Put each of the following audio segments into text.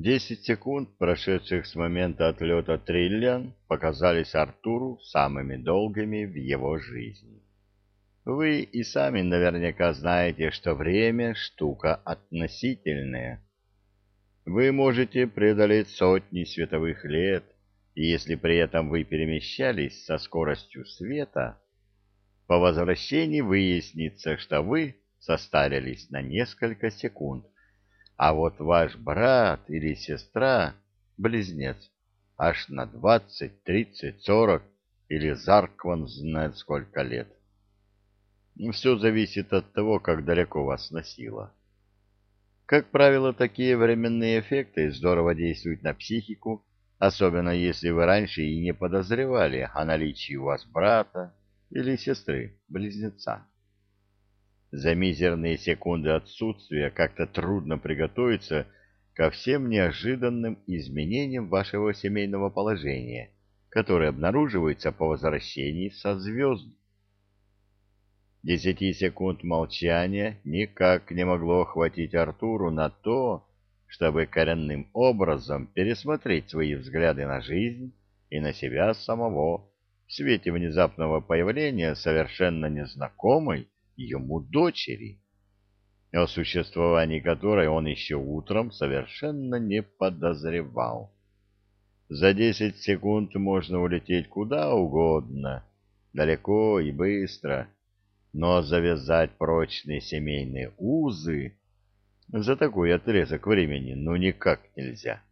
Десять секунд, прошедших с момента отлета Триллиан, показались Артуру самыми долгими в его жизни. Вы и сами наверняка знаете, что время — штука относительная. Вы можете преодолеть сотни световых лет, и если при этом вы перемещались со скоростью света, по возвращении выяснится, что вы состарились на несколько секунд — а вот ваш брат или сестра, близнец, аж на двадцать, тридцать, сорок или Заркван знает сколько лет. Все зависит от того, как далеко вас носило. Как правило, такие временные эффекты здорово действуют на психику, особенно если вы раньше и не подозревали о наличии у вас брата или сестры-близнеца. За мизерные секунды отсутствия как-то трудно приготовиться ко всем неожиданным изменениям вашего семейного положения, которые обнаруживаются по возвращении со звезд. Десяти секунд молчания никак не могло хватить Артуру на то, чтобы коренным образом пересмотреть свои взгляды на жизнь и на себя самого в свете внезапного появления совершенно незнакомой ему дочери, о существовании которой он еще утром совершенно не подозревал. За десять секунд можно улететь куда угодно, далеко и быстро, но завязать прочные семейные узы за такой отрезок времени ну никак нельзя.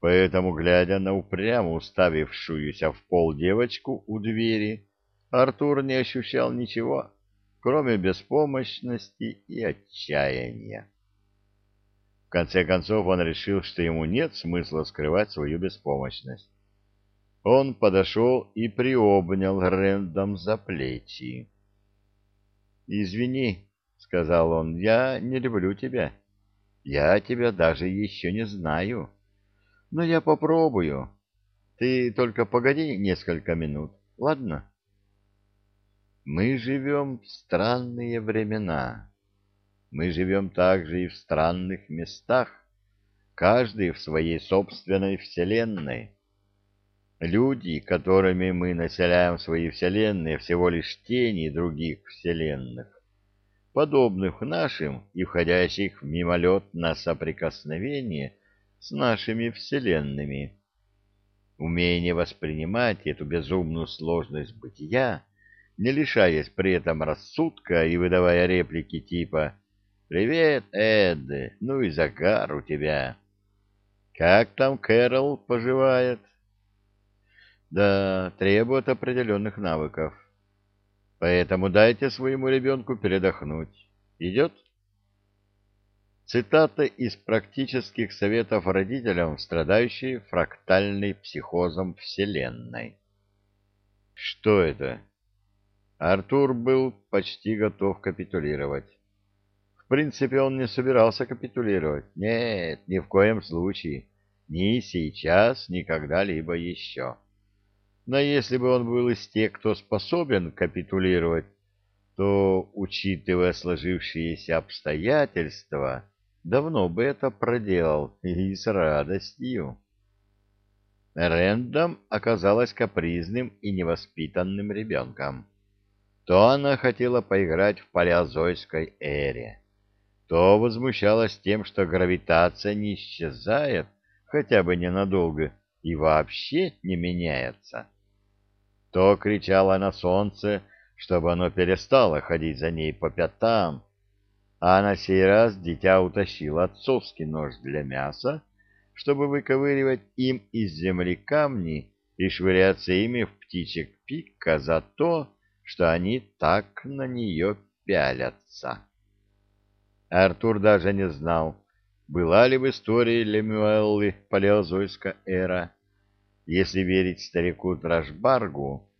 Поэтому, глядя на упрямо уставившуюся в пол девочку у двери, Артур не ощущал ничего кроме беспомощности и отчаяния. В конце концов он решил, что ему нет смысла скрывать свою беспомощность. Он подошел и приобнял Рэндом за плечи. «Извини», — сказал он, — «я не люблю тебя. Я тебя даже еще не знаю. Но я попробую. Ты только погоди несколько минут, ладно?» Мы живем в странные времена. Мы живем также и в странных местах, каждый в своей собственной вселенной. Люди, которыми мы населяем свои вселенные, всего лишь тени других вселенных, подобных нашим и входящих в мимолет на соприкосновение с нашими вселенными. Умение воспринимать эту безумную сложность бытия не лишаясь при этом рассудка и выдавая реплики типа «Привет, Эд, ну и загар у тебя». «Как там Кэрол поживает?» «Да, требует определенных навыков. Поэтому дайте своему ребенку передохнуть. Идет?» Цитата из практических советов родителям, страдающей фрактальной психозом Вселенной. Что это? Артур был почти готов капитулировать. В принципе, он не собирался капитулировать. Нет, ни в коем случае. Ни сейчас, ни когда-либо еще. Но если бы он был из тех, кто способен капитулировать, то, учитывая сложившиеся обстоятельства, давно бы это проделал и с радостью. Рэндом оказалась капризным и невоспитанным ребенком то она хотела поиграть в палеозойской эре, то возмущалась тем, что гравитация не исчезает хотя бы ненадолго и вообще не меняется, то кричала на солнце, чтобы оно перестало ходить за ней по пятам, а на сей раз дитя утащило отцовский нож для мяса, чтобы выковыривать им из земли камни и швыряться ими в птичек пика за то, что они так на нее пялятся. Артур даже не знал, была ли в истории Лемюэллы палеозойская эра. Если верить старику Драшбаргу,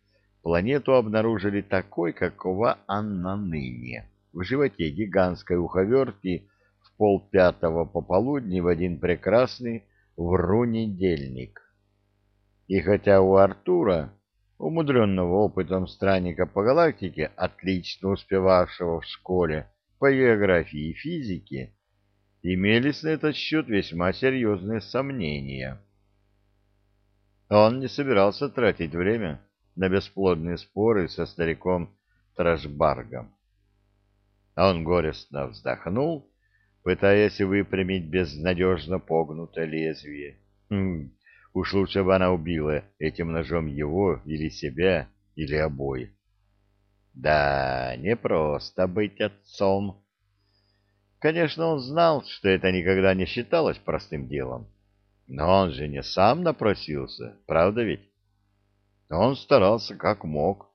планету обнаружили такой, какова она ныне, в животе гигантской уховертки в полпятого пополудни в один прекрасный вру-недельник. И хотя у Артура умудренного опытом странника по галактике, отлично успевавшего в школе по географии и физике, имелись на этот счет весьма серьезные сомнения. Он не собирался тратить время на бесплодные споры со стариком Трэшбаргом. Он горестно вздохнул, пытаясь выпрямить безнадежно погнутое лезвие. Хм, уж лучше бы она убила этим ножом его или себя, или обоих. Да, не просто быть отцом. Конечно, он знал, что это никогда не считалось простым делом. Но он же не сам напросился, правда ведь? Он старался как мог.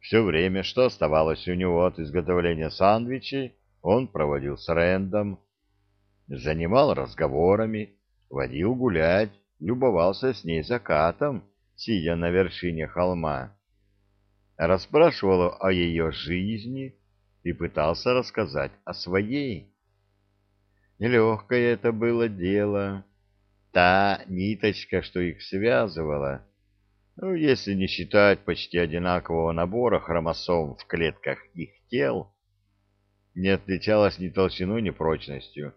Все время, что оставалось у него от изготовления сандвичей, он проводил с Рэндом, занимал разговорами, водил гулять, любовался с ней закатом, сидя на вершине холма. Расспрашивал о ее жизни и пытался рассказать о своей. Нелегкое это было дело. Та ниточка, что их связывала, ну, если не считать почти одинакового набора хромосом в клетках их тел, не отличалась ни толщиной, ни прочностью.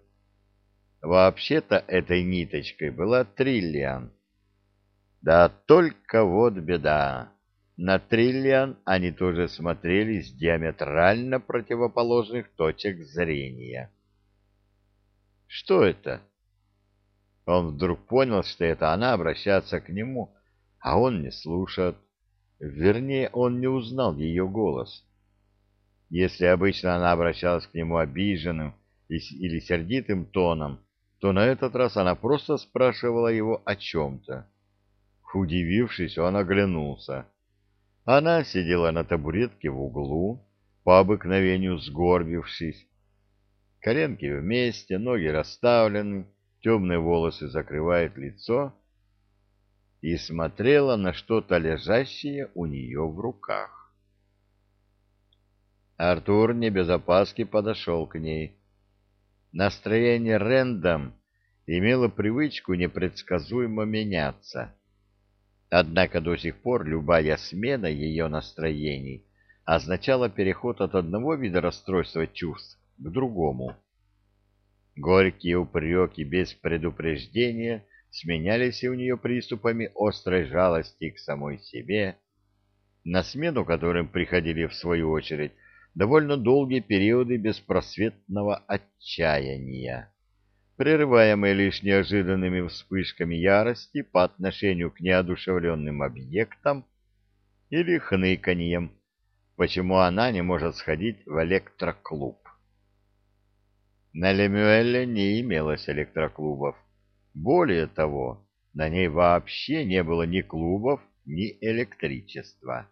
Вообще-то этой ниточкой была Триллиан. Да только вот беда. На Триллиан они тоже смотрели с диаметрально противоположных точек зрения. Что это? Он вдруг понял, что это она обращается к нему, а он не слушает. Вернее, он не узнал ее голос. Если обычно она обращалась к нему обиженным или сердитым тоном, то на этот раз она просто спрашивала его о чем-то. Удивившись, он оглянулся. Она сидела на табуретке в углу, по обыкновению сгорбившись, Коленки вместе, ноги расставлены, темные волосы закрывают лицо, и смотрела на что-то лежащее у нее в руках. Артур не без опаски подошел к ней. Настроение Рэндом имело привычку непредсказуемо меняться. Однако до сих пор любая смена ее настроений означала переход от одного вида расстройства чувств к другому. Горькие упреки без предупреждения сменялись у нее приступами острой жалости к самой себе, на смену которым приходили, в свою очередь, довольно долгие периоды беспросветного отчаяния, прерываемые лишь неожиданными вспышками ярости по отношению к неодушевленным объектам или хныканьем, почему она не может сходить в электроклуб. На Лемюэле не имелось электроклубов. Более того, на ней вообще не было ни клубов, ни электричества.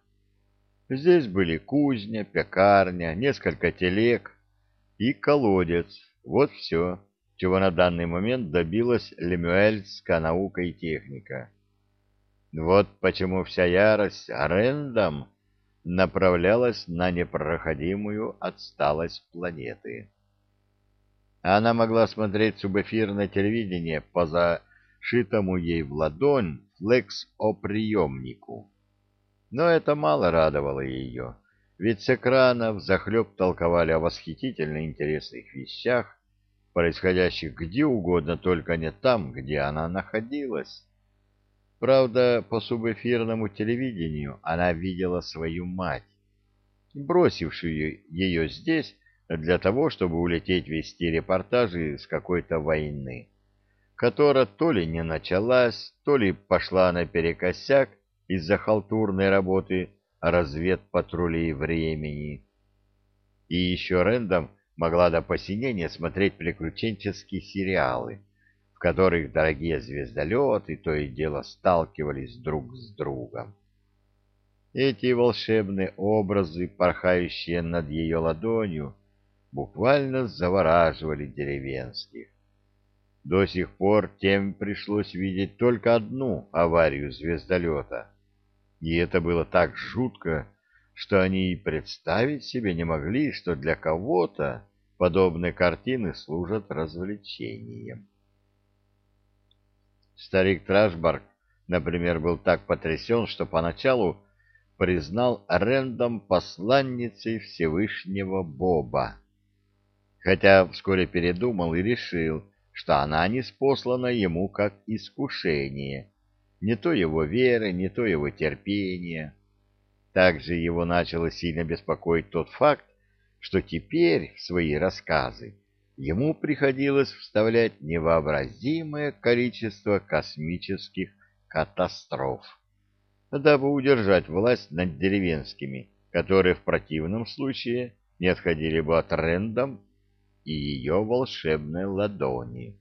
Здесь были кузня, пекарня, несколько телег и колодец. Вот все, чего на данный момент добилась лемюэльская наука и техника. Вот почему вся ярость арендам направлялась на непроходимую отсталость планеты. Она могла смотреть субэфирное телевидение по зашитому ей в ладонь флекс-оприемнику. Но это мало радовало ее, ведь с экранов захлеб толковали о восхитительно интересных вещах, происходящих где угодно, только не там, где она находилась. Правда, по субэфирному телевидению она видела свою мать, бросившую ее здесь, для того, чтобы улететь вести репортажи с какой-то войны, которая то ли не началась, то ли пошла наперекосяк из-за халтурной работы разведпатрулей времени. И еще Рэндом могла до посинения смотреть приключенческие сериалы, в которых дорогие звездолеты то и дело сталкивались друг с другом. Эти волшебные образы, порхающие над ее ладонью, буквально завораживали деревенских. До сих пор тем пришлось видеть только одну аварию звездолета, и это было так жутко, что они и представить себе не могли, что для кого-то подобные картины служат развлечением. Старик Трашбарк, например, был так потрясен, что поначалу признал Рэндом посланницей Всевышнего Боба хотя вскоре передумал и решил, что она не спослана ему как искушение, не то его веры, не то его терпение. Также его начало сильно беспокоить тот факт, что теперь в свои рассказы ему приходилось вставлять невообразимое количество космических катастроф, дабы удержать власть над деревенскими, которые в противном случае не отходили бы от Рэндом и ее волшебной ладони.